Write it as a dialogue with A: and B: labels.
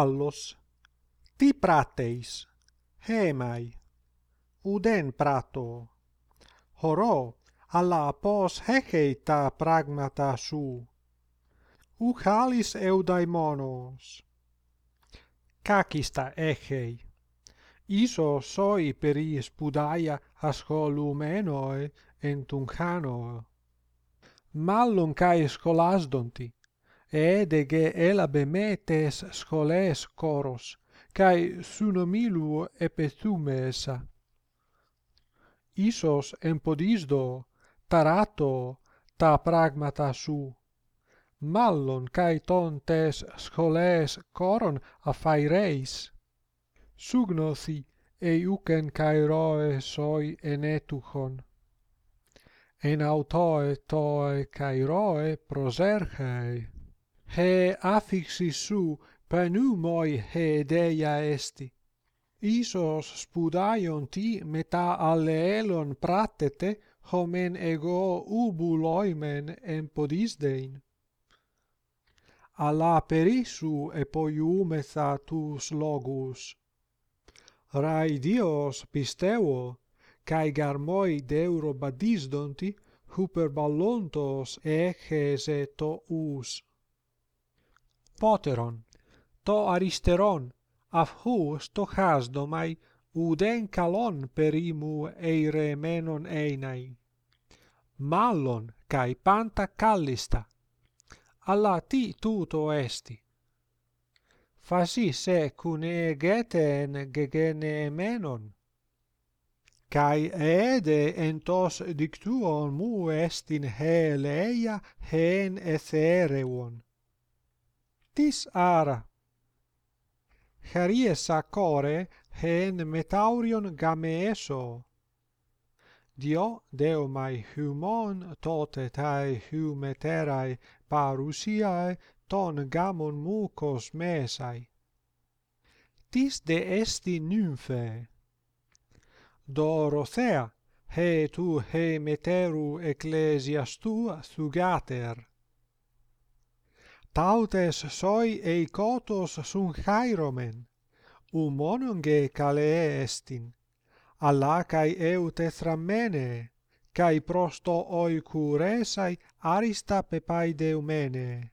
A: allos. Ti prateis hemai uden prato. Horo alla pos hecheita pragmata su. Uchalis eudaimonos. Kakista echei iso soi peri spudaia ascholumenoe entunchano mallon kai scholasdonti edege elabemetes scholes coros, kai sunomilu epetume essa. Isos empodisdo, tarato, ta pragmata su, mallon cae tontes scholes koron coron affaireis. Sugnothi kai caeroe soi enetuchon. En autoe toe caeroe proserchei he affixi su moi he deia esti. Isos spudaion ti meta alleelon pratete, homen ego ubuloimen empodisdein. Alla perisu epoiumetha tus logus. Rai Dios pisteo, cae garmoi deuro badisdonti, huperballontos eches et to us poteron, το αριστερόν, αφού στο χάσδομαι ουδέν καλόν περίμου εηρεμένον έναι. Μάλλον καί πάντα κάλλιστα, αλλά τι τούτο έστι. Φασίς εκουν εγέτεν γεγενεμένον, καί έδε εν τος δικτύον μου εστιν χελεia χεν εθέρευον tis ara. Charies acore hen metaurion gameeso. Dio deo mai humon tote totetae humeterae parusiae ton gamon mucos mesai. Tis de esti nymphae. Dorothea, he tu he meteru ecclesias tua thugater tautes soi eikotos sun chairomen, umononge cale estin, allacai eu thrammene, cae prosto oi esai arista pepai deumene.